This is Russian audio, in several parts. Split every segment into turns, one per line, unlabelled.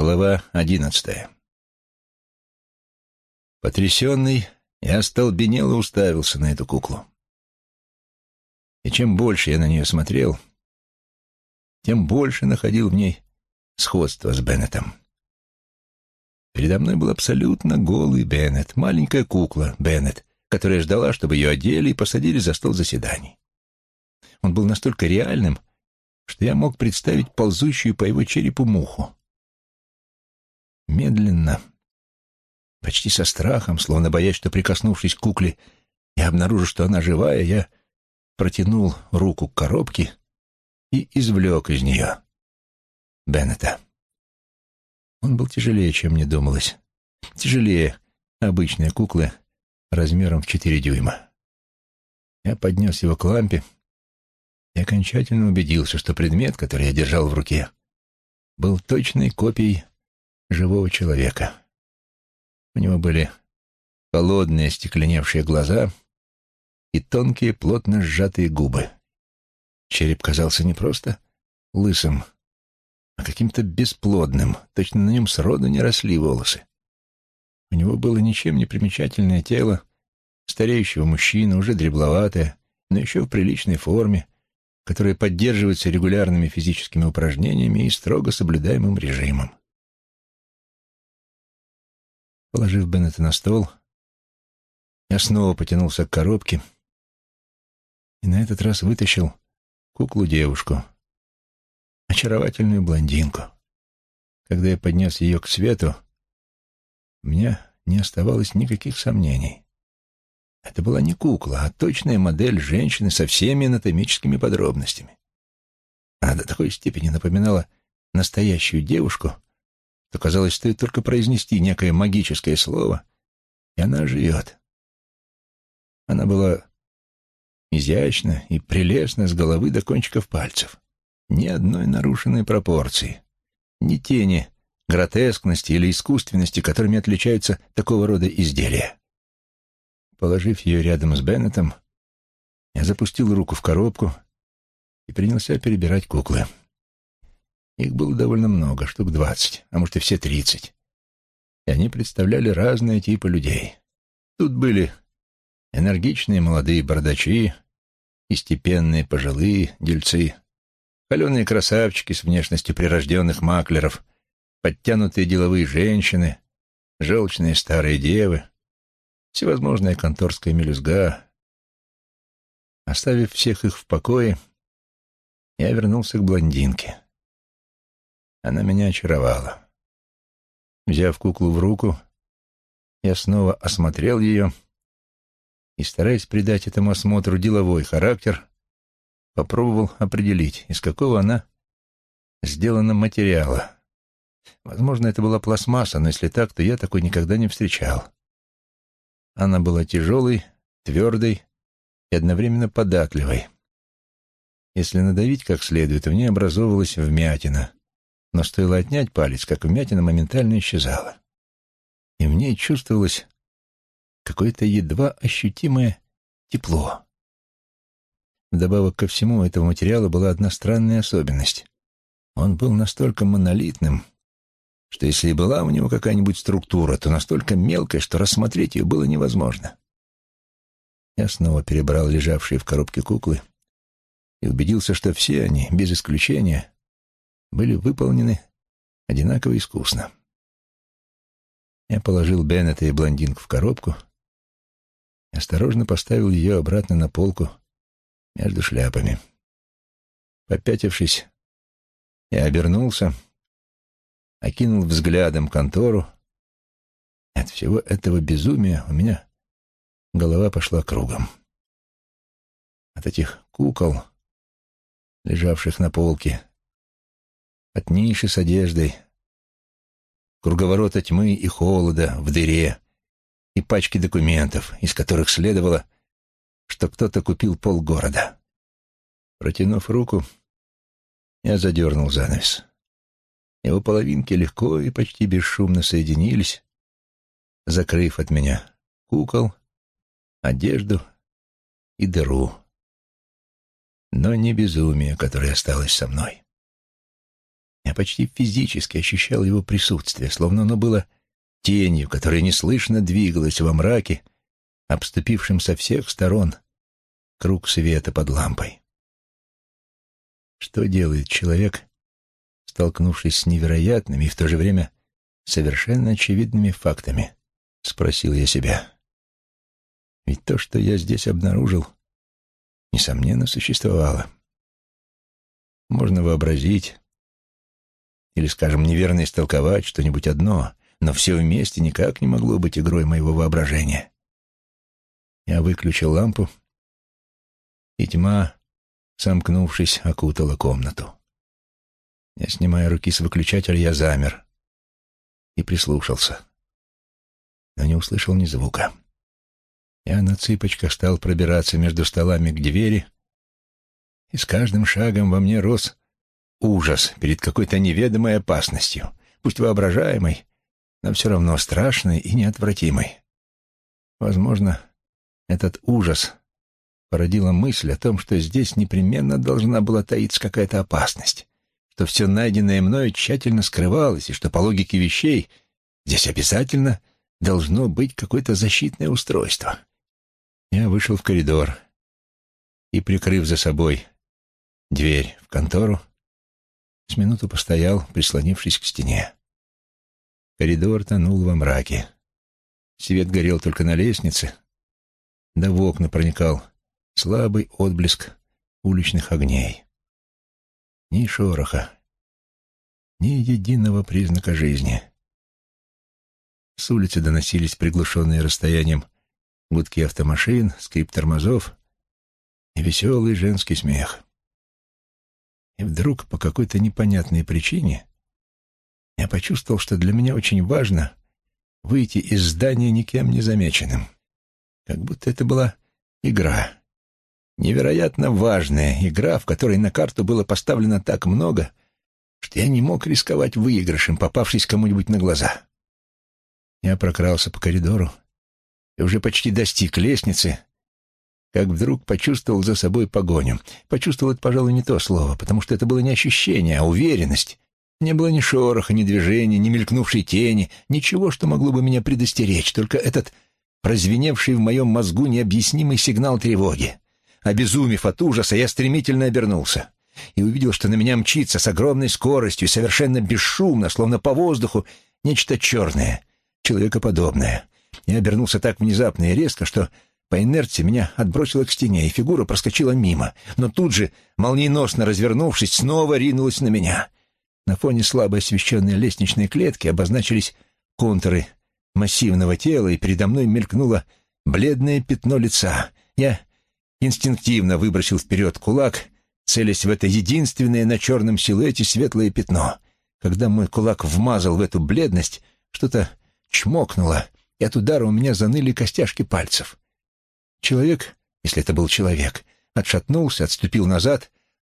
Глава одиннадцатая. Потрясенный, я остолбенело уставился на эту куклу. И чем больше я на нее смотрел, тем больше находил в ней сходство с Беннетом. Передо мной был абсолютно голый Беннет, маленькая кукла Беннет, которая ждала, чтобы ее одели и посадили за стол заседаний. Он был настолько реальным, что я мог представить ползущую по его черепу муху. Медленно, почти со страхом, словно боясь, что, прикоснувшись к кукле, я обнаружу, что она живая, я протянул руку к коробке и извлек из нее Беннета. Он был тяжелее, чем мне думалось. Тяжелее обычной куклы размером в четыре дюйма. Я поднес его к лампе и окончательно убедился, что предмет, который я держал в руке, был точной копией живого человека. У него были холодные стекленевшие глаза и тонкие, плотно сжатые губы. Череп казался не просто лысым, а каким-то бесплодным, точно на нем сроду не росли волосы. У него было ничем не примечательное тело, стареющего мужчины, уже дребловатое, но еще в приличной форме, которая поддерживается регулярными физическими упражнениями и строго соблюдаемым режимом. Положив Беннета на стол, я снова потянулся к коробке и на этот раз вытащил куклу-девушку, очаровательную блондинку. Когда я поднес ее к свету, у меня не оставалось никаких сомнений. Это была не кукла, а точная модель женщины со всеми анатомическими подробностями. Она до такой степени напоминала настоящую девушку, то казалось, стоит только произнести некое магическое слово, и она живет. Она была изящна и прелестна с головы до кончиков пальцев. Ни одной нарушенной пропорции, ни тени гротескности или искусственности, которыми отличаются такого рода изделия. Положив ее рядом с Беннетом, я запустил руку в коробку и принялся перебирать куклы. Их было довольно много, штук двадцать, а может и все тридцать. И они представляли разные типы людей. Тут были энергичные молодые бардачи и степенные пожилые дельцы, холеные красавчики с внешностью прирожденных маклеров, подтянутые деловые женщины, желчные старые девы, всевозможная конторская мелюзга. Оставив всех их в покое, я вернулся к блондинке. Она меня очаровала. Взяв куклу в руку, я снова осмотрел ее и, стараясь придать этому осмотру деловой характер, попробовал определить, из какого она сделана материала. Возможно, это была пластмасса, но если так, то я такой никогда не встречал. Она была тяжелой, твердой и одновременно податливой. Если надавить как следует, в ней образовывалась вмятина, но стоило отнять палец, как вмятина моментально исчезала. И в ней чувствовалось какое-то едва ощутимое тепло. Вдобавок ко всему, у этого материала была одна странная особенность. Он был настолько монолитным, что если и была у него какая-нибудь структура, то настолько мелкая, что рассмотреть ее было невозможно. Я снова перебрал лежавшие в коробке куклы и убедился, что все они, без исключения, были выполнены одинаково искусно. Я положил Беннета и блондинку в коробку и осторожно поставил ее обратно на полку между шляпами. Попятившись, я обернулся, окинул взглядом контору. От всего этого безумия у меня голова пошла кругом. От этих кукол, лежавших на полке, от ниши с одеждой, круговорота тьмы и холода в дыре и пачки документов, из которых следовало, что кто-то купил полгорода. Протянув руку, я задернул занавес. Его половинки легко и почти бесшумно соединились, закрыв от меня кукол, одежду и дыру. Но не безумие, которое осталось со мной. Я почти физически ощущал его присутствие, словно оно было тенью, которая неслышно двигалась во мраке, обступившим со всех сторон круг света под лампой. Что делает человек, столкнувшись с невероятными и в то же время совершенно очевидными фактами? Спросил я себя. Ведь то, что я здесь обнаружил, несомненно, существовало. Можно вообразить или, скажем, неверно истолковать что-нибудь одно, но все вместе никак не могло быть игрой моего воображения. Я выключил лампу, и тьма, сомкнувшись, окутала комнату. Я, снимая руки с выключателя, я замер и прислушался, но не услышал ни звука. Я на цыпочках стал пробираться между столами к двери, и с каждым шагом во мне рос ужас перед какой-то неведомой опасностью, пусть воображаемой, но все равно страшной и неотвратимой. Возможно, этот ужас породила мысль о том, что здесь непременно должна была таиться какая-то опасность, что все найденное мною тщательно скрывалось, и что по логике вещей здесь обязательно должно быть какое-то защитное устройство. Я вышел в коридор и, прикрыв за собой дверь в контору, с минуту постоял, прислонившись к стене. Коридор тонул во мраке. Свет горел только на лестнице, да в окна проникал слабый отблеск уличных огней. Ни шороха, ни единого признака жизни. С улицы доносились приглушенные расстоянием гудки автомашин, скрип тормозов и веселый женский смех. И вдруг, по какой-то непонятной причине, я почувствовал, что для меня очень важно выйти из здания никем не замеченным. Как будто это была игра. Невероятно важная игра, в которой на карту было поставлено так много, что я не мог рисковать выигрышем, попавшись кому-нибудь на глаза. Я прокрался по коридору и уже почти достиг лестницы, как вдруг почувствовал за собой погоню. Почувствовал это, пожалуй, не то слово, потому что это было не ощущение, а уверенность. Не было ни шороха, ни движения, ни мелькнувшей тени, ничего, что могло бы меня предостеречь, только этот прозвеневший в моем мозгу необъяснимый сигнал тревоги. Обезумев от ужаса, я стремительно обернулся и увидел, что на меня мчится с огромной скоростью, совершенно бесшумно, словно по воздуху, нечто черное, человекоподобное. Я обернулся так внезапно и резко, что по инерции меня отбросило к стене, и фигура проскочила мимо, но тут же, молниеносно развернувшись, снова ринулась на меня. На фоне слабо освещенной лестничной клетки обозначились контуры массивного тела, и передо мной мелькнуло бледное пятно лица. Я инстинктивно выбросил вперед кулак, целясь в это единственное на черном силуэте светлое пятно. Когда мой кулак вмазал в эту бледность, что-то чмокнуло, и от удара у меня заныли костяшки пальцев. Человек, если это был человек, отшатнулся, отступил назад,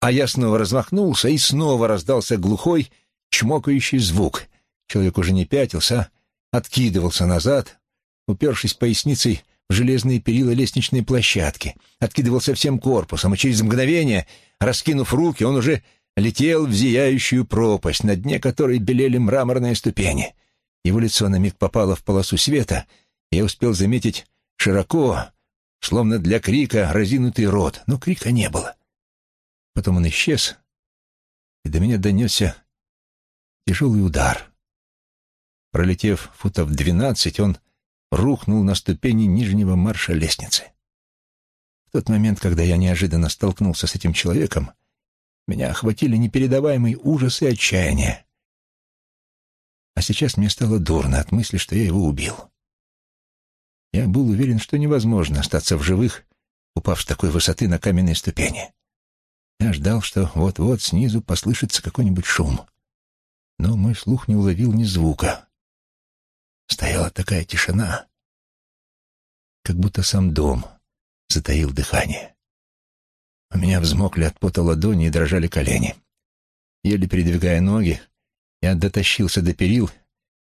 а я снова размахнулся, и снова раздался глухой, чмокающий звук. Человек уже не пятился, откидывался назад, упершись поясницей в железные перила лестничной площадки, откидывался всем корпусом, и через мгновение, раскинув руки, он уже летел в зияющую пропасть, на дне которой белели мраморные ступени. Его лицо на миг попало в полосу света, и я успел заметить широко, словно для крика разинутый рот, но крика не было. Потом он исчез, и до меня донесся тяжелый удар. Пролетев футов двенадцать, он рухнул на ступени нижнего марша лестницы. В тот момент, когда я неожиданно столкнулся с этим человеком, меня охватили непередаваемый ужас и отчаяние. А сейчас мне стало дурно от мысли, что я его убил. Я был уверен, что невозможно остаться в живых, упав с такой высоты на каменные ступени. Я ждал, что вот-вот снизу послышится какой-нибудь шум. Но мой слух не уловил ни звука. Стояла такая тишина, как будто сам дом затаил дыхание. У меня взмокли от пота ладони и дрожали колени. Еле передвигая ноги, я дотащился до перил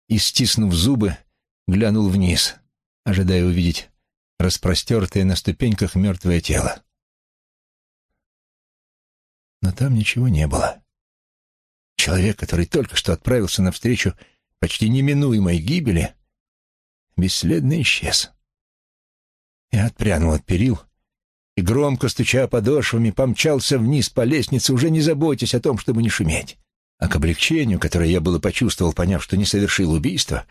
и, стиснув зубы, глянул вниз ожидая увидеть распростертое на ступеньках мертвое тело. Но там ничего не было. человек, который только что отправился навстречу почти неминуемой гибели, бесследно исчез. Я отпрянул от перил и, громко стуча подошвами, помчался вниз по лестнице, уже не заботясь о том, чтобы не шуметь. А к облегчению, которое я было почувствовал, поняв, что не совершил убийство,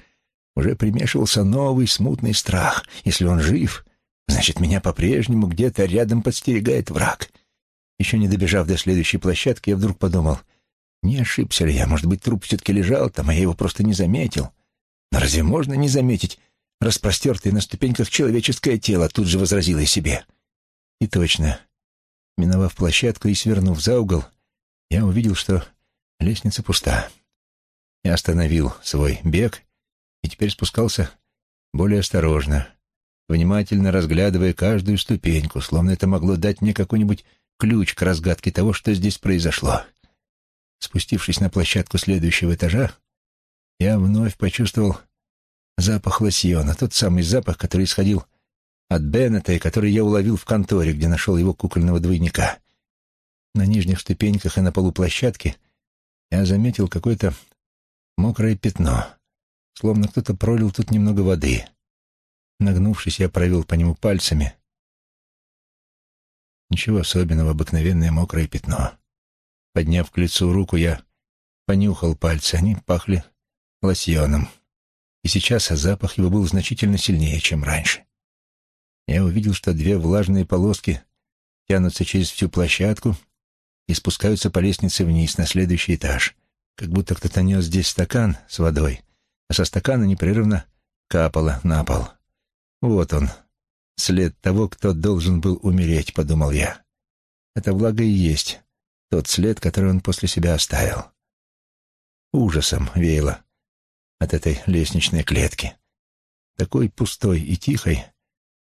уже примешивался новый смутный страх. Если он жив, значит, меня по-прежнему где-то рядом подстерегает враг. Еще не добежав до следующей площадки, я вдруг подумал, не ошибся ли я, может быть, труп все-таки лежал там, а я его просто не заметил. Но разве можно не заметить распростертое на ступеньках человеческое тело, тут же возразила я себе. И точно, миновав площадку и свернув за угол, я увидел, что лестница пуста. Я остановил свой бег и теперь спускался более осторожно, внимательно разглядывая каждую ступеньку, словно это могло дать мне какой-нибудь ключ к разгадке того, что здесь произошло. Спустившись на площадку следующего этажа, я вновь почувствовал запах лосьона, тот самый запах, который исходил от Беннета и который я уловил в конторе, где нашел его кукольного двойника. На нижних ступеньках и на полу площадки я заметил какое-то мокрое пятно, словно кто-то пролил тут немного воды. Нагнувшись, я провел по нему пальцами. Ничего особенного, обыкновенное мокрое пятно. Подняв к лицу руку, я понюхал пальцы, они пахли лосьоном. И сейчас запах его был значительно сильнее, чем раньше. Я увидел, что две влажные полоски тянутся через всю площадку и спускаются по лестнице вниз, на следующий этаж, как будто кто-то нес здесь стакан с водой, а со стакана непрерывно капало на пол. Вот он, след того, кто должен был умереть, подумал я. Это влага и есть тот след, который он после себя оставил. Ужасом веяло от этой лестничной клетки, такой пустой и тихой,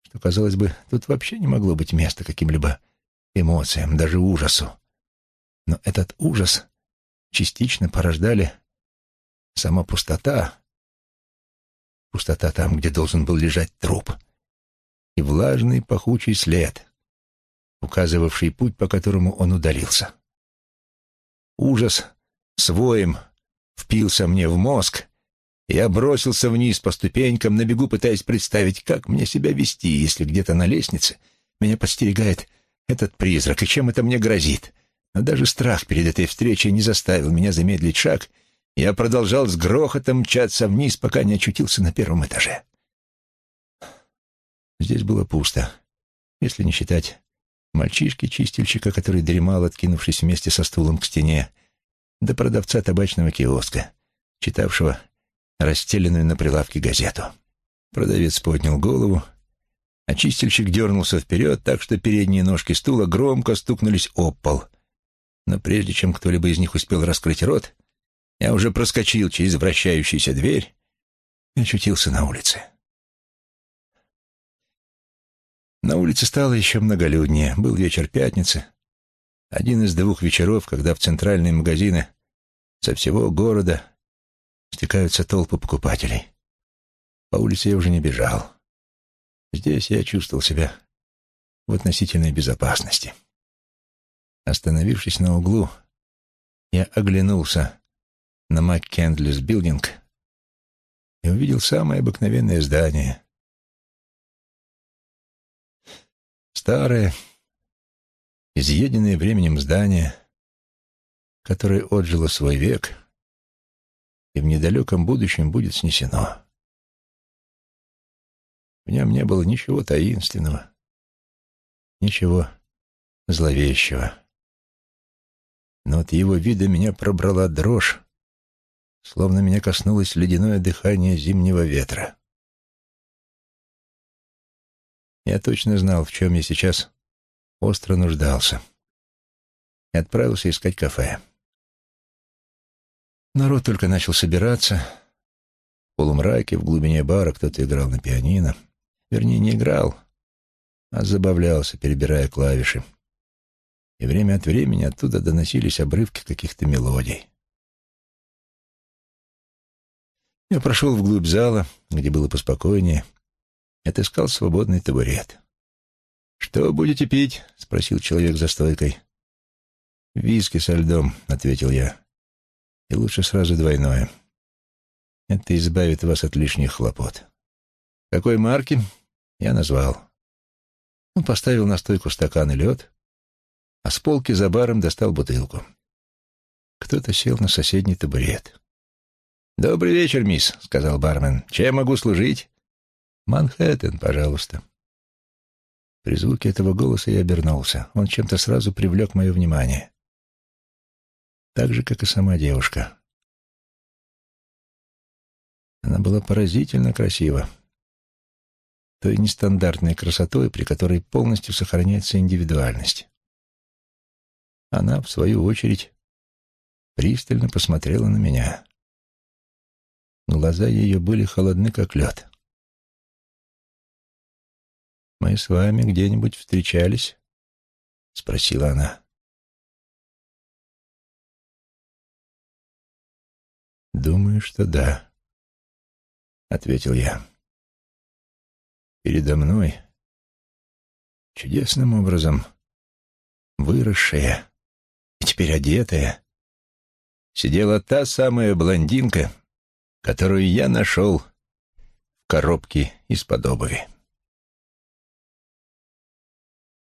что, казалось бы, тут вообще не могло быть места каким-либо эмоциям, даже ужасу. Но этот ужас частично порождали сама пустота, пустота там, где должен был лежать труп, и влажный пахучий след, указывавший путь, по которому он удалился. Ужас своим впился мне в мозг, я бросился вниз по ступенькам, на бегу пытаясь представить, как мне себя вести, если где-то на лестнице меня подстерегает этот призрак, и чем это мне грозит. Но даже страх перед этой встречей не заставил меня замедлить шаг. Я продолжал с грохотом мчаться вниз, пока не очутился на первом этаже. Здесь было пусто, если не считать мальчишки-чистильщика, который дремал, откинувшись вместе со стулом к стене, до продавца табачного киоска, читавшего расстеленную на прилавке газету. Продавец поднял голову, а чистильщик дернулся вперед, так что передние ножки стула громко стукнулись об пол. Но прежде чем кто-либо из них успел раскрыть рот, я уже проскочил через вращающуюся дверь и очутился на улице. На улице стало еще многолюднее. Был вечер пятницы. Один из двух вечеров, когда в центральные магазины со всего города стекаются толпы покупателей. По улице я уже не бежал. Здесь я чувствовал себя в относительной безопасности. Остановившись на углу, я оглянулся на МакКендлис Билдинг и увидел самое обыкновенное здание. Старое, изъеденное временем здание, которое отжило свой век и в недалеком будущем будет снесено. В нем не было ничего таинственного, ничего зловещего. Но от его вида меня пробрала дрожь, словно меня коснулось ледяное дыхание зимнего ветра. Я точно знал, в чем я сейчас остро нуждался, и отправился искать кафе. Народ только начал собираться. В полумраке, в глубине бара кто-то играл на пианино. Вернее, не играл, а забавлялся, перебирая клавиши. И время от времени оттуда доносились обрывки каких-то мелодий. Я прошел вглубь зала, где было поспокойнее, и отыскал свободный табурет. «Что будете пить?» — спросил человек за стойкой. «Виски со льдом», — ответил я. И лучше сразу двойное. Это избавит вас от лишних хлопот. Какой марки? Я назвал. Он поставил на стойку стакан и лед, а с полки за баром достал бутылку. Кто-то сел на соседний табурет. «Добрый вечер, мисс», — сказал бармен. «Чем могу служить?» «Манхэттен, пожалуйста». При звуке этого голоса я обернулся. Он чем-то сразу привлек мое внимание. Так же, как и сама девушка. Она была поразительно красива. Той нестандартной красотой, при которой полностью сохраняется индивидуальность. Она, в свою очередь, пристально посмотрела на меня. Глаза ее были холодны, как лед. «Мы с вами где-нибудь встречались?» — спросила она. «Думаю, что да», — ответил я. «Передо мной чудесным образом выросшая и теперь одетая сидела та самая блондинка, которую я нашел в коробке из-под обуви.